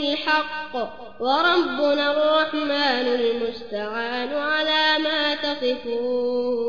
بالحق وربنا الرحمن المستعان على ما تصفون.